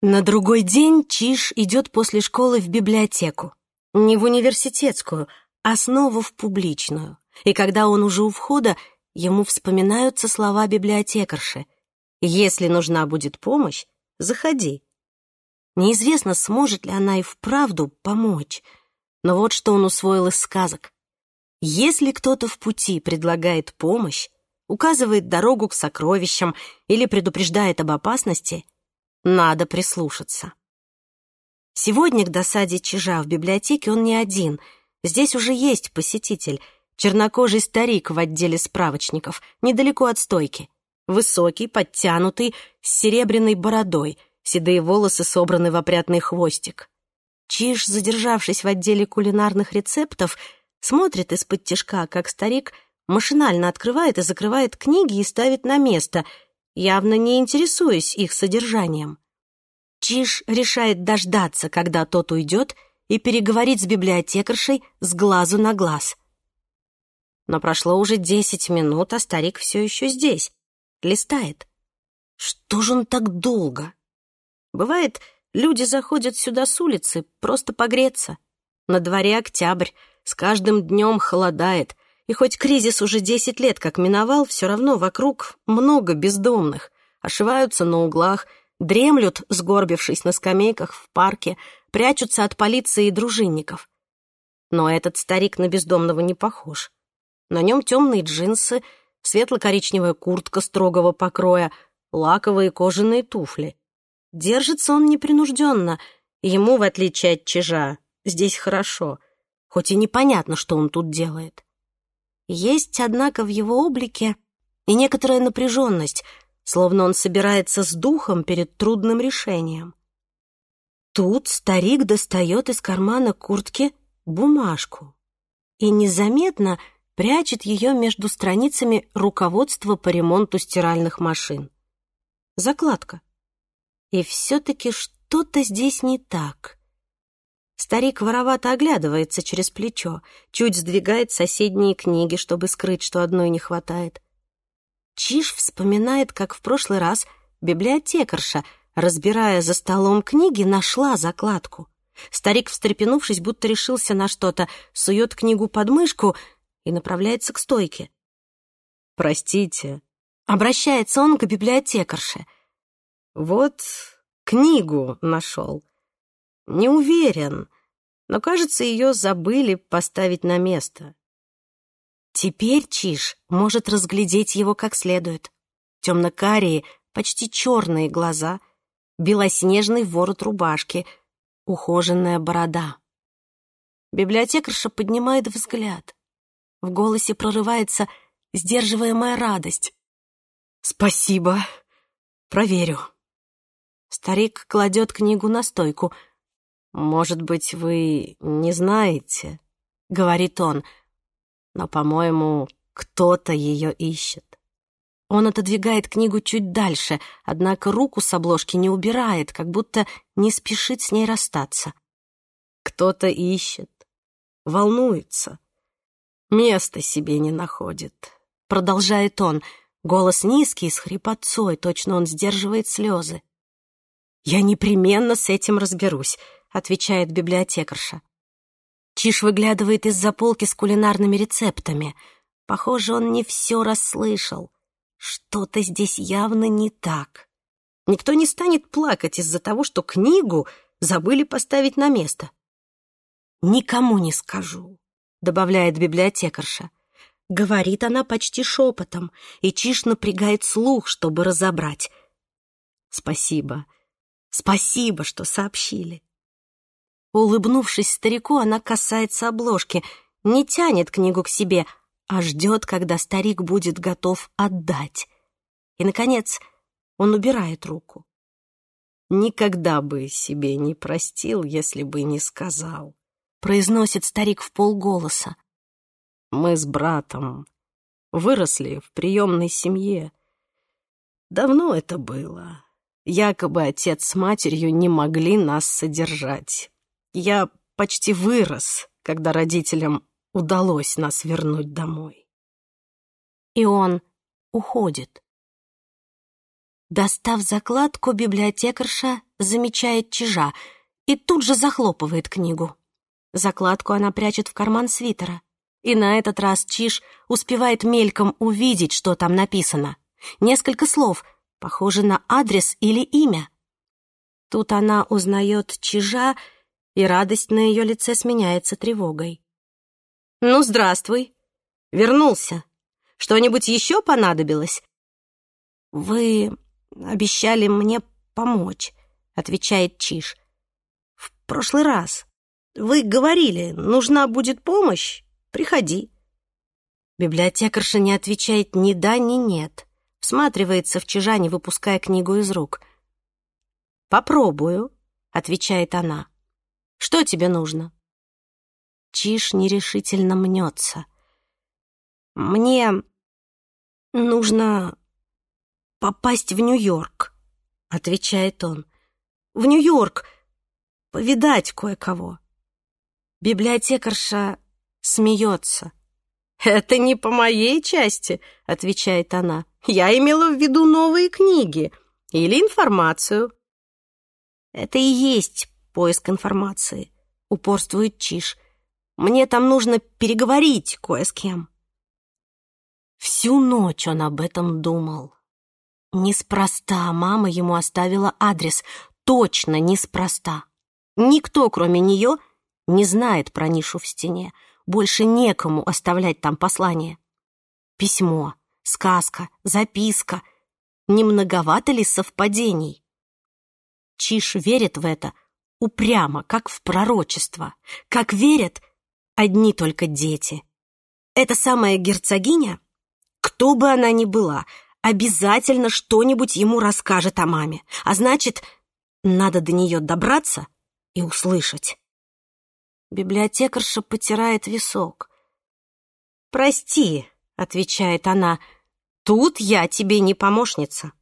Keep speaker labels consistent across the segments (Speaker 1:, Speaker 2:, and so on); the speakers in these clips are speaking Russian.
Speaker 1: На другой день Чиш идет после школы в библиотеку. Не в университетскую, а снова в публичную. И когда он уже у входа, ему вспоминаются слова библиотекарши. «Если нужна будет помощь, заходи». Неизвестно, сможет ли она и вправду помочь. Но вот что он усвоил из сказок. Если кто-то в пути предлагает помощь, указывает дорогу к сокровищам или предупреждает об опасности — надо прислушаться. Сегодня к досаде Чижа в библиотеке он не один. Здесь уже есть посетитель, чернокожий старик в отделе справочников, недалеко от стойки. Высокий, подтянутый, с серебряной бородой, седые волосы собраны в опрятный хвостик. Чиж, задержавшись в отделе кулинарных рецептов, смотрит из-под тяжка, как старик машинально открывает и закрывает книги и ставит на место — явно не интересуясь их содержанием. Чиж решает дождаться, когда тот уйдет, и переговорить с библиотекаршей с глазу на глаз. Но прошло уже десять минут, а старик все еще здесь, листает. Что же он так долго? Бывает, люди заходят сюда с улицы просто погреться. На дворе октябрь, с каждым днем холодает, и хоть кризис уже 10 лет как миновал, все равно вокруг много бездомных. Ошиваются на углах, дремлют, сгорбившись на скамейках в парке, прячутся от полиции и дружинников. Но этот старик на бездомного не похож. На нем темные джинсы, светло-коричневая куртка строгого покроя, лаковые кожаные туфли. Держится он непринужденно, ему, в отличие от чижа, здесь хорошо, хоть и непонятно, что он тут делает. Есть, однако, в его облике и некоторая напряженность, словно он собирается с духом перед трудным решением. Тут старик достает из кармана куртки бумажку и незаметно прячет ее между страницами руководства по ремонту стиральных машин. Закладка. И все-таки что-то здесь не так. Старик воровато оглядывается через плечо, чуть сдвигает соседние книги, чтобы скрыть, что одной не хватает. Чиж вспоминает, как в прошлый раз библиотекарша, разбирая за столом книги, нашла закладку. Старик, встрепенувшись, будто решился на что-то, сует книгу под мышку и направляется к стойке. «Простите», — обращается он к библиотекарше. «Вот книгу нашел. Не уверен, но, кажется, ее забыли поставить на место. Теперь Чиш может разглядеть его как следует. Темно-карие, почти черные глаза, белоснежный ворот рубашки, ухоженная борода. Библиотекарша поднимает взгляд. В голосе прорывается сдерживаемая радость. «Спасибо. Проверю». Старик кладет книгу на стойку — «Может быть, вы не знаете», — говорит он, «но, по-моему, кто-то ее ищет». Он отодвигает книгу чуть дальше, однако руку с обложки не убирает, как будто не спешит с ней расстаться. «Кто-то ищет, волнуется, места себе не находит», — продолжает он, голос низкий, с хрипотцой, точно он сдерживает слезы. «Я непременно с этим разберусь», отвечает библиотекарша. Чиш выглядывает из-за полки с кулинарными рецептами. Похоже, он не все расслышал. Что-то здесь явно не так. Никто не станет плакать из-за того, что книгу забыли поставить на место. «Никому не скажу», — добавляет библиотекарша. Говорит она почти шепотом, и Чиш напрягает слух, чтобы разобрать. «Спасибо. Спасибо, что сообщили. Улыбнувшись старику, она касается обложки, не тянет книгу к себе, а ждет, когда старик будет готов отдать. И, наконец, он убирает руку. «Никогда бы себе не простил, если бы не сказал», — произносит старик в полголоса. «Мы с братом выросли в приемной семье. Давно это было. Якобы отец с матерью не могли нас содержать. Я почти вырос, когда родителям удалось нас вернуть домой. И он уходит. Достав закладку, библиотекарша замечает чижа и тут же захлопывает книгу. Закладку она прячет в карман свитера. И на этот раз Чиж успевает мельком увидеть, что там написано. Несколько слов, похоже на адрес или имя. Тут она узнает Чижа и радость на ее лице сменяется тревогой. «Ну, здравствуй! Вернулся! Что-нибудь еще понадобилось?» «Вы обещали мне помочь», — отвечает Чиж. «В прошлый раз. Вы говорили, нужна будет помощь, приходи». Библиотекарша не отвечает ни да, ни нет. Всматривается в чижа, не выпуская книгу из рук. «Попробую», — отвечает она. Что тебе нужно?» Чиж нерешительно мнется. «Мне нужно попасть в Нью-Йорк», — отвечает он. «В Нью-Йорк! Повидать кое-кого!» Библиотекарша смеется. «Это не по моей части», — отвечает она. «Я имела в виду новые книги или информацию». «Это и есть поиск информации. Упорствует Чиш. Мне там нужно переговорить кое с кем. Всю ночь он об этом думал. Неспроста мама ему оставила адрес. Точно неспроста. Никто, кроме нее, не знает про нишу в стене. Больше некому оставлять там послание. Письмо, сказка, записка. Не многовато ли совпадений? Чиш верит в это — упрямо, как в пророчество, как верят одни только дети. Эта самая герцогиня, кто бы она ни была, обязательно что-нибудь ему расскажет о маме, а значит, надо до нее добраться и услышать. Библиотекарша потирает висок. «Прости», — отвечает она, — «тут я тебе не помощница».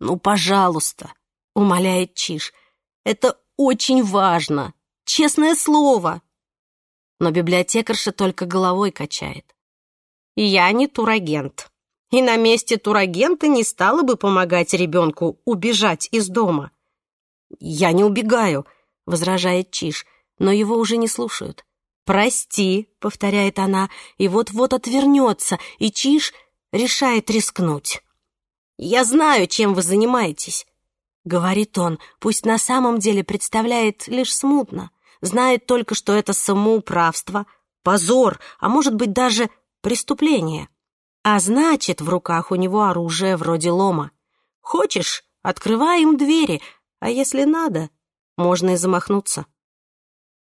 Speaker 1: «Ну, пожалуйста», — умоляет Чиж, — «это очень важно, честное слово. Но библиотекарша только головой качает. Я не турагент. И на месте турагента не стала бы помогать ребенку убежать из дома. Я не убегаю, возражает Чиш, но его уже не слушают. «Прости», — повторяет она, и вот-вот отвернется, и Чиш решает рискнуть. «Я знаю, чем вы занимаетесь. Говорит он, пусть на самом деле представляет лишь смутно, знает только, что это самоуправство, позор, а может быть даже преступление. А значит, в руках у него оружие вроде лома. Хочешь, открывай им двери, а если надо, можно и замахнуться.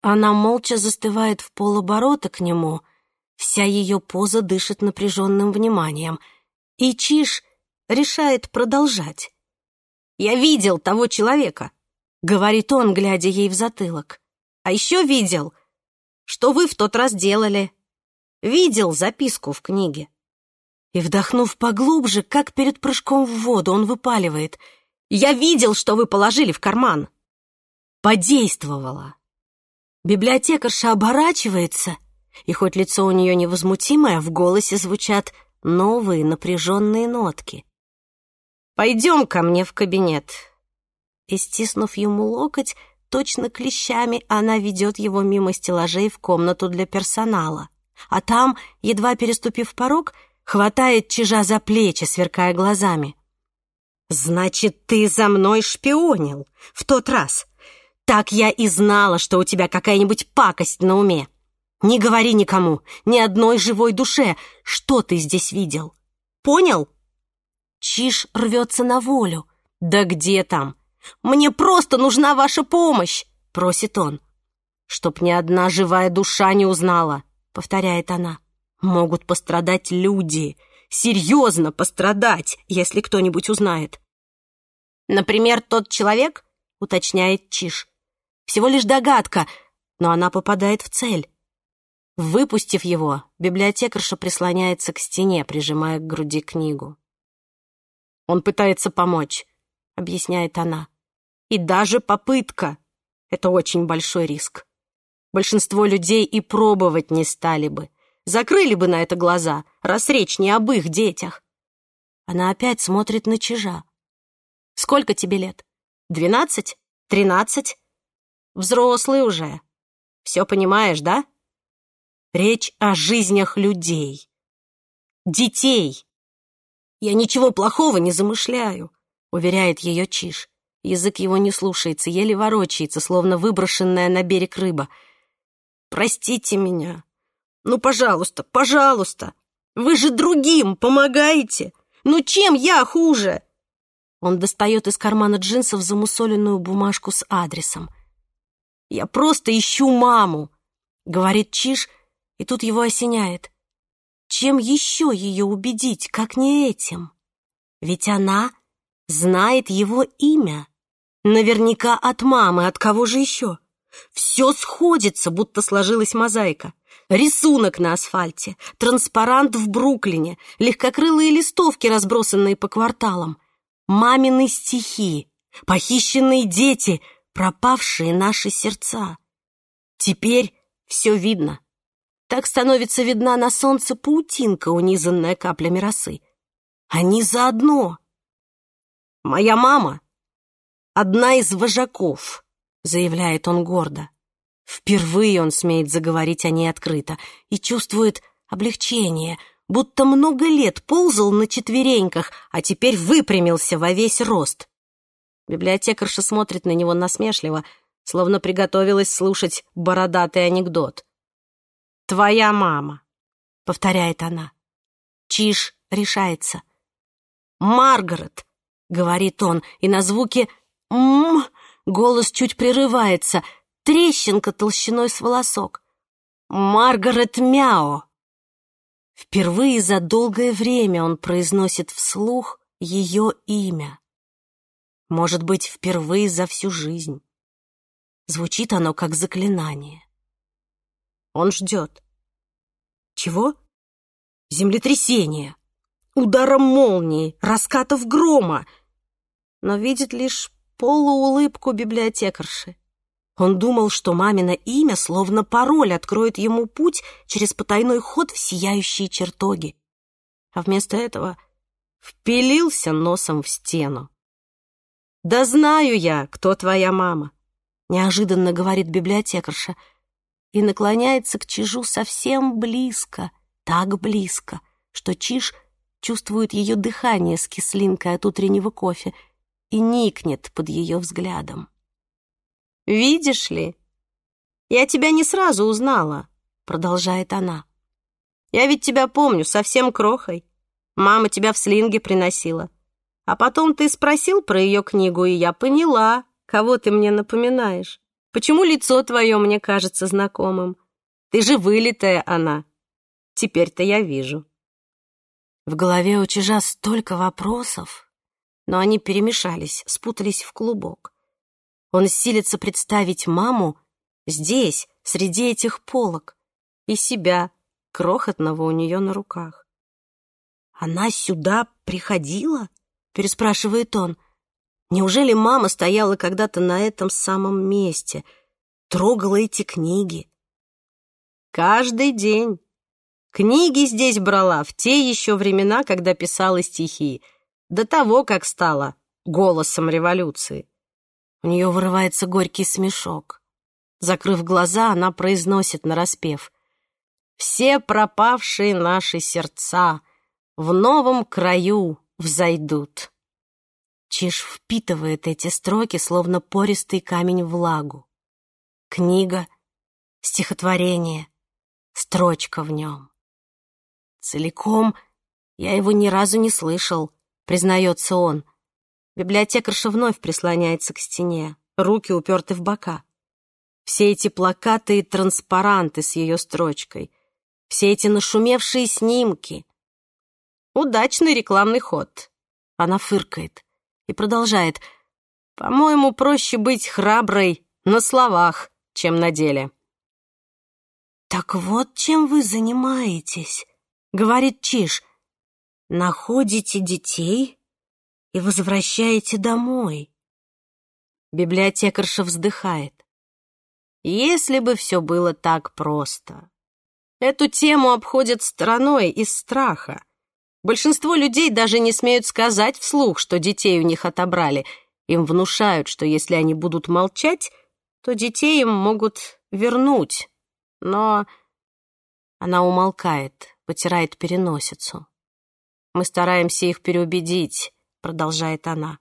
Speaker 1: Она молча застывает в полоборота к нему. Вся ее поза дышит напряженным вниманием. И Чиш решает продолжать. Я видел того человека!» — говорит он, глядя ей в затылок. «А еще видел, что вы в тот раз делали. Видел записку в книге». И, вдохнув поглубже, как перед прыжком в воду, он выпаливает. «Я видел, что вы положили в карман!» Подействовала. Библиотекарша оборачивается, и хоть лицо у нее невозмутимое, в голосе звучат новые напряженные нотки. Пойдем ко мне в кабинет. И, стиснув ему локоть, точно клещами она ведет его мимо стеллажей в комнату для персонала. А там, едва переступив порог, хватает чижа за плечи, сверкая глазами. «Значит, ты за мной шпионил в тот раз. Так я и знала, что у тебя какая-нибудь пакость на уме. Не говори никому, ни одной живой душе, что ты здесь видел. Понял?» Чиж рвется на волю. «Да где там? Мне просто нужна ваша помощь!» — просит он. «Чтоб ни одна живая душа не узнала», — повторяет она. «Могут пострадать люди, серьезно пострадать, если кто-нибудь узнает». «Например, тот человек?» — уточняет Чиж. «Всего лишь догадка, но она попадает в цель». Выпустив его, библиотекарша прислоняется к стене, прижимая к груди книгу. Он пытается помочь», — объясняет она. «И даже попытка — это очень большой риск. Большинство людей и пробовать не стали бы. Закрыли бы на это глаза, раз речь не об их детях». Она опять смотрит на чижа. «Сколько тебе лет? Двенадцать? Тринадцать? Взрослый уже. Все понимаешь, да?» Речь о жизнях людей. Детей. «Я ничего плохого не замышляю», — уверяет ее Чиж. Язык его не слушается, еле ворочается, словно выброшенная на берег рыба. «Простите меня. Ну, пожалуйста, пожалуйста. Вы же другим помогаете. Ну, чем я хуже?» Он достает из кармана джинсов замусоленную бумажку с адресом. «Я просто ищу маму», — говорит Чиж, и тут его осеняет чем еще ее убедить, как не этим? Ведь она знает его имя. Наверняка от мамы, от кого же еще? Все сходится, будто сложилась мозаика. Рисунок на асфальте, транспарант в Бруклине, легкокрылые листовки, разбросанные по кварталам, мамины стихи, похищенные дети, пропавшие наши сердца. Теперь все видно так становится видна на солнце паутинка, унизанная каплями росы. Они заодно. «Моя мама — одна из вожаков», — заявляет он гордо. Впервые он смеет заговорить о ней открыто и чувствует облегчение, будто много лет ползал на четвереньках, а теперь выпрямился во весь рост. Библиотекарша смотрит на него насмешливо, словно приготовилась слушать бородатый анекдот твоя мама», — повторяет она. Чиж решается. «Маргарет», — говорит он, и на звуке «м» голос чуть прерывается, трещинка толщиной с волосок. «Маргарет Мяо». Впервые за долгое время он произносит вслух ее имя. Может быть, впервые за всю жизнь. Звучит оно как заклинание. Он ждет. Чего? Землетрясение, ударом молнии, раскатов грома. Но видит лишь полуулыбку библиотекарши. Он думал, что мамино имя, словно пароль, откроет ему путь через потайной ход в сияющие чертоги. А вместо этого впилился носом в стену. «Да знаю я, кто твоя мама», — неожиданно говорит библиотекарша и наклоняется к чижу совсем близко, так близко, что чиж чувствует ее дыхание с кислинкой от утреннего кофе и никнет под ее взглядом. «Видишь ли, я тебя не сразу узнала», — продолжает она. «Я ведь тебя помню, совсем крохой. Мама тебя в слинге приносила. А потом ты спросил про ее книгу, и я поняла, кого ты мне напоминаешь. Почему лицо твое мне кажется знакомым? Ты же вылитая она. Теперь-то я вижу. В голове у чижа столько вопросов, но они перемешались, спутались в клубок. Он силится представить маму здесь, среди этих полок, и себя, крохотного у нее на руках. «Она сюда приходила?» — переспрашивает он — Неужели мама стояла когда-то на этом самом месте, трогала эти книги? Каждый день. Книги здесь брала в те еще времена, когда писала стихи, до того, как стала голосом революции. У нее вырывается горький смешок. Закрыв глаза, она произносит нараспев. «Все пропавшие наши сердца в новом краю взойдут». Чиж впитывает эти строки, словно пористый камень влагу. Книга, стихотворение, строчка в нем. Целиком я его ни разу не слышал, признается он. Библиотекарша вновь прислоняется к стене, руки уперты в бока. Все эти плакаты и транспаранты с ее строчкой, все эти нашумевшие снимки. Удачный рекламный ход. Она фыркает и продолжает. «По-моему, проще быть храброй на словах, чем на деле». «Так вот чем вы занимаетесь», — говорит Чиш. «Находите детей и возвращаете домой». Библиотекарша вздыхает. «Если бы все было так просто. Эту тему обходят стороной из страха. Большинство людей даже не смеют сказать вслух, что детей у них отобрали. Им внушают, что если они будут молчать, то детей им могут вернуть. Но она умолкает, потирает переносицу. «Мы стараемся их переубедить», — продолжает она.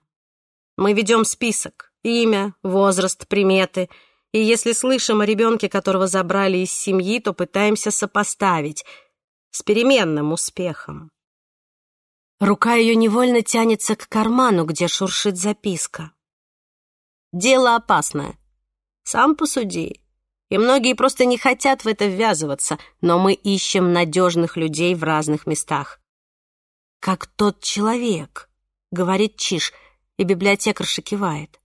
Speaker 1: «Мы ведем список. Имя, возраст, приметы. И если слышим о ребенке, которого забрали из семьи, то пытаемся сопоставить. С переменным успехом. Рука ее невольно тянется к карману, где шуршит записка. «Дело опасное. Сам посуди. И многие просто не хотят в это ввязываться, но мы ищем надежных людей в разных местах». «Как тот человек», — говорит Чиш, и библиотекарша кивает.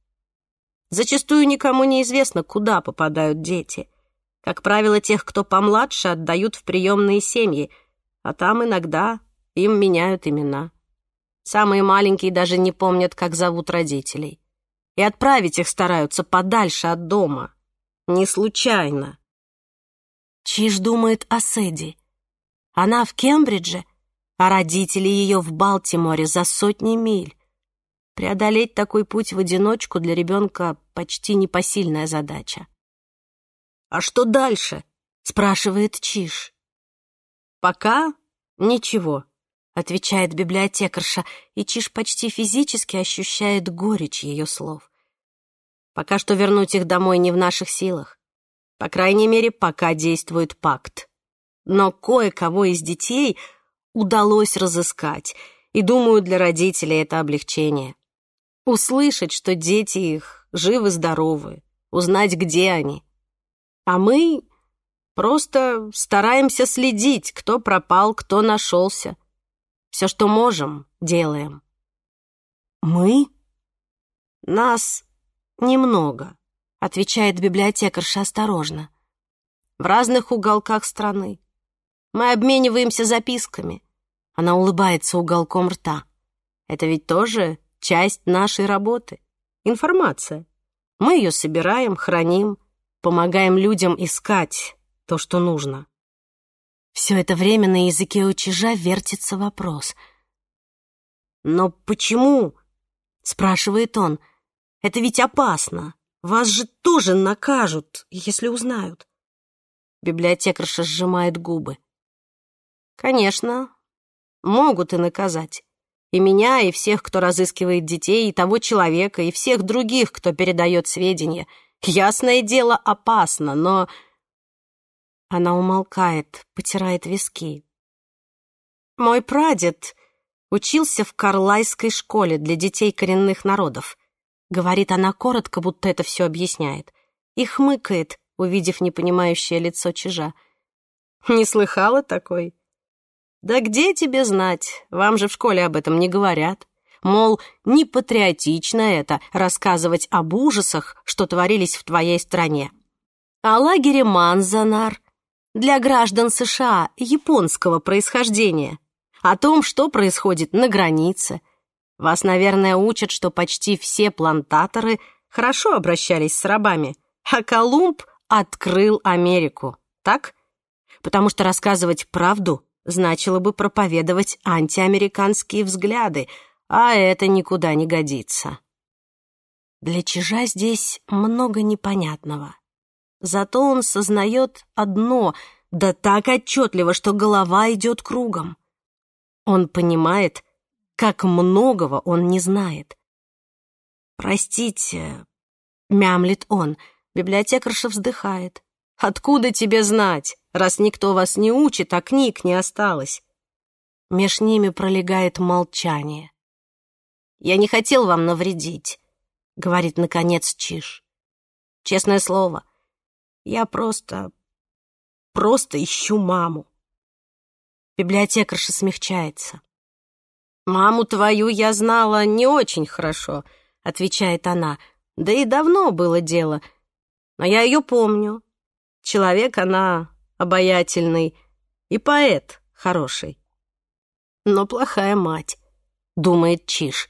Speaker 1: «Зачастую никому неизвестно, куда попадают дети. Как правило, тех, кто помладше, отдают в приемные семьи, а там иногда им меняют имена. Самые маленькие даже не помнят, как зовут родителей. И отправить их стараются подальше от дома. Не случайно. Чиж думает о Сэдди. Она в Кембридже, а родители ее в Балтиморе за сотни миль. Преодолеть такой путь в одиночку для ребенка почти непосильная задача. «А что дальше?» — спрашивает Чиж. «Пока ничего», отвечает библиотекарша, и чиж почти физически ощущает горечь ее слов. Пока что вернуть их домой не в наших силах. По крайней мере, пока действует пакт. Но кое-кого из детей удалось разыскать, и, думаю, для родителей это облегчение. Услышать, что дети их живы-здоровы, узнать, где они. А мы просто стараемся следить, кто пропал, кто нашелся. Все, что можем, делаем. Мы? Нас немного, отвечает библиотекарша осторожно. В разных уголках страны. Мы обмениваемся записками. Она улыбается уголком рта. Это ведь тоже часть нашей работы. Информация. Мы ее собираем, храним, помогаем людям искать то, что нужно. Все это время на языке учежа вертится вопрос. «Но почему?» — спрашивает он. «Это ведь опасно. Вас же тоже накажут, если узнают». Библиотекарша сжимает губы. «Конечно, могут и наказать. И меня, и всех, кто разыскивает детей, и того человека, и всех других, кто передает сведения. Ясное дело, опасно, но...» Она умолкает, потирает виски. «Мой прадед учился в Карлайской школе для детей коренных народов», говорит она коротко, будто это все объясняет, и хмыкает, увидев непонимающее лицо чижа. «Не слыхала такой?» «Да где тебе знать? Вам же в школе об этом не говорят. Мол, не патриотично это — рассказывать об ужасах, что творились в твоей стране. А лагере Манзанар — для граждан США японского происхождения, о том, что происходит на границе. Вас, наверное, учат, что почти все плантаторы хорошо обращались с рабами, а Колумб открыл Америку, так? Потому что рассказывать правду значило бы проповедовать антиамериканские взгляды, а это никуда не годится. Для чижа здесь много непонятного. Зато он сознает одно, да так отчетливо, что голова идет кругом. Он понимает, как многого он не знает. «Простите», — мямлит он, библиотекарша вздыхает. «Откуда тебе знать, раз никто вас не учит, а книг не осталось?» Меж ними пролегает молчание. «Я не хотел вам навредить», — говорит, наконец, Чиш. «Честное слово, я просто... просто ищу маму. Библиотекарша смягчается. «Маму твою я знала не очень хорошо», — отвечает она. «Да и давно было дело. Но я ее помню. Человек она обаятельный и поэт хороший. Но плохая мать», — думает Чиш.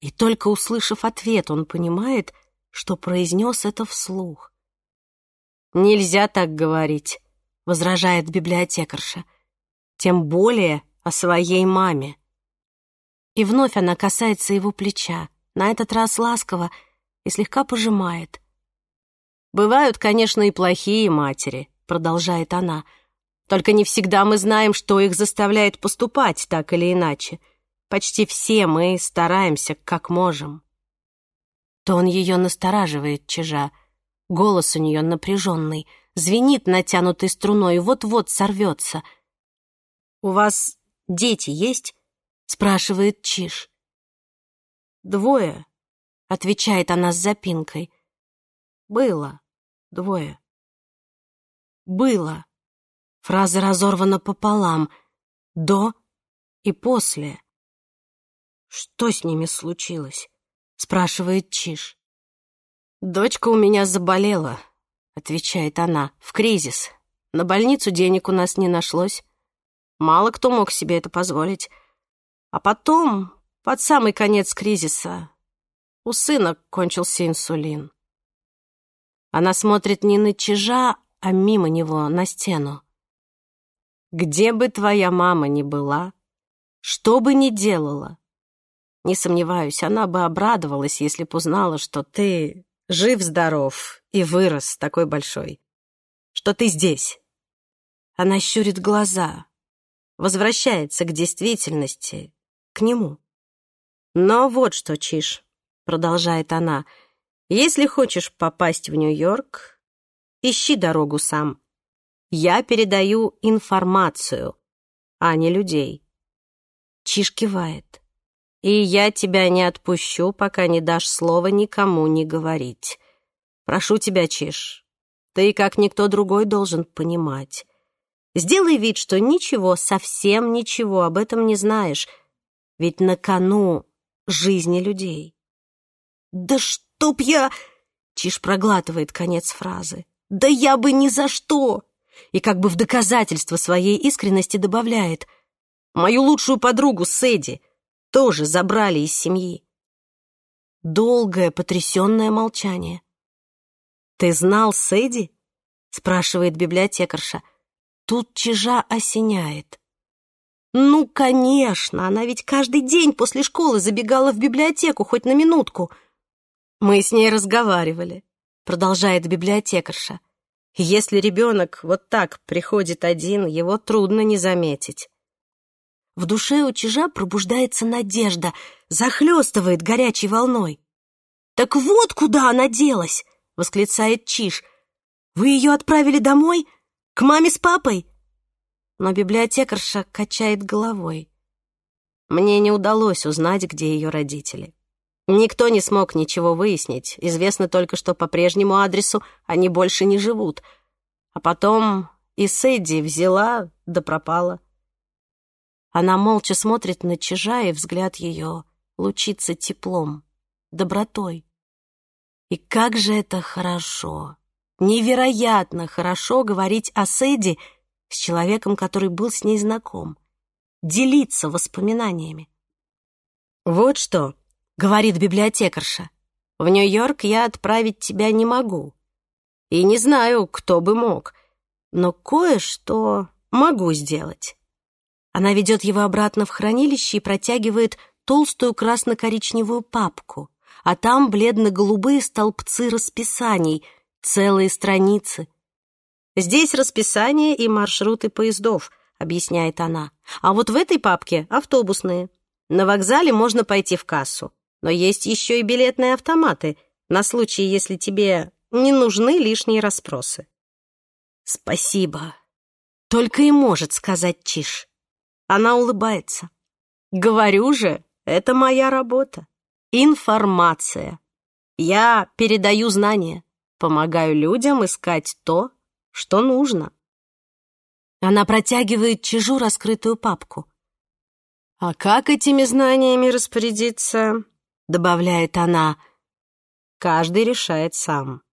Speaker 1: И только услышав ответ, он понимает, что произнес это вслух. «Нельзя так говорить», — возражает библиотекарша. «Тем более о своей маме». И вновь она касается его плеча, на этот раз ласково, и слегка пожимает. «Бывают, конечно, и плохие матери», — продолжает она. «Только не всегда мы знаем, что их заставляет поступать так или иначе. Почти все мы стараемся, как можем». Тон То ее настораживает чижа — Голос у нее напряженный, звенит натянутой струной, вот-вот сорвется. «У вас дети есть?» — спрашивает Чиж. «Двое», — отвечает она с запинкой. «Было двое». «Было». Фраза разорвана пополам. «До» и «после». «Что с ними случилось?» — спрашивает Чиж. «Дочка у меня заболела», — отвечает она, — «в кризис. На больницу денег у нас не нашлось. Мало кто мог себе это позволить. А потом, под самый конец кризиса, у сына кончился инсулин». Она смотрит не на чижа, а мимо него, на стену. «Где бы твоя мама ни была, что бы ни делала, не сомневаюсь, она бы обрадовалась, если б узнала, что ты жив-здоров и вырос такой большой, что ты здесь. Она щурит глаза, возвращается к действительности, к нему. Но вот что, Чиш, продолжает она, если хочешь попасть в Нью-Йорк, ищи дорогу сам. Я передаю информацию, а не людей. Чиш кивает и я тебя не отпущу, пока не дашь слова никому не говорить. Прошу тебя, Чиш, ты, как никто другой, должен понимать. Сделай вид, что ничего, совсем ничего об этом не знаешь, ведь на кону жизни людей. «Да чтоб я...» — Чиш проглатывает конец фразы. «Да я бы ни за что!» И как бы в доказательство своей искренности добавляет. «Мою лучшую подругу, Сэдди, тоже забрали из семьи. Долгое потрясенное молчание. «Ты знал Сэдди?» — спрашивает библиотекарша. Тут чижа осеняет. «Ну, конечно, она ведь каждый день после школы забегала в библиотеку хоть на минутку». «Мы с ней разговаривали», — продолжает библиотекарша. «Если ребенок вот так приходит один, его трудно не заметить». В душе у чижа пробуждается надежда, захлестывает горячей волной. «Так вот куда она делась!» — восклицает Чиж. «Вы ее отправили домой? К маме с папой?» Но библиотекарша качает головой. Мне не удалось узнать, где ее родители. Никто не смог ничего выяснить. Известно только, что по прежнему адресу они больше не живут. А потом и Сэдди взяла да пропала. Она молча смотрит на чижа, и взгляд ее лучится теплом, добротой. И как же это хорошо, невероятно хорошо говорить о Сэдди с человеком, который был с ней знаком, делиться воспоминаниями. «Вот что», — говорит библиотекарша, — «в Нью-Йорк я отправить тебя не могу. И не знаю, кто бы мог, но кое-что могу сделать». Она ведет его обратно в хранилище и протягивает толстую красно-коричневую папку, а там бледно-голубые столбцы расписаний, целые страницы. «Здесь расписание и маршруты поездов», — объясняет она. «А вот в этой папке автобусные. На вокзале можно пойти в кассу, но есть еще и билетные автоматы на случай, если тебе не нужны лишние расспросы». «Спасибо», — только и может сказать Чиш. Она улыбается. «Говорю же, это моя работа. Информация. Я передаю знания, помогаю людям искать то, что нужно». Она протягивает чижу раскрытую папку. «А как этими знаниями распорядиться?» — добавляет она. «Каждый решает сам».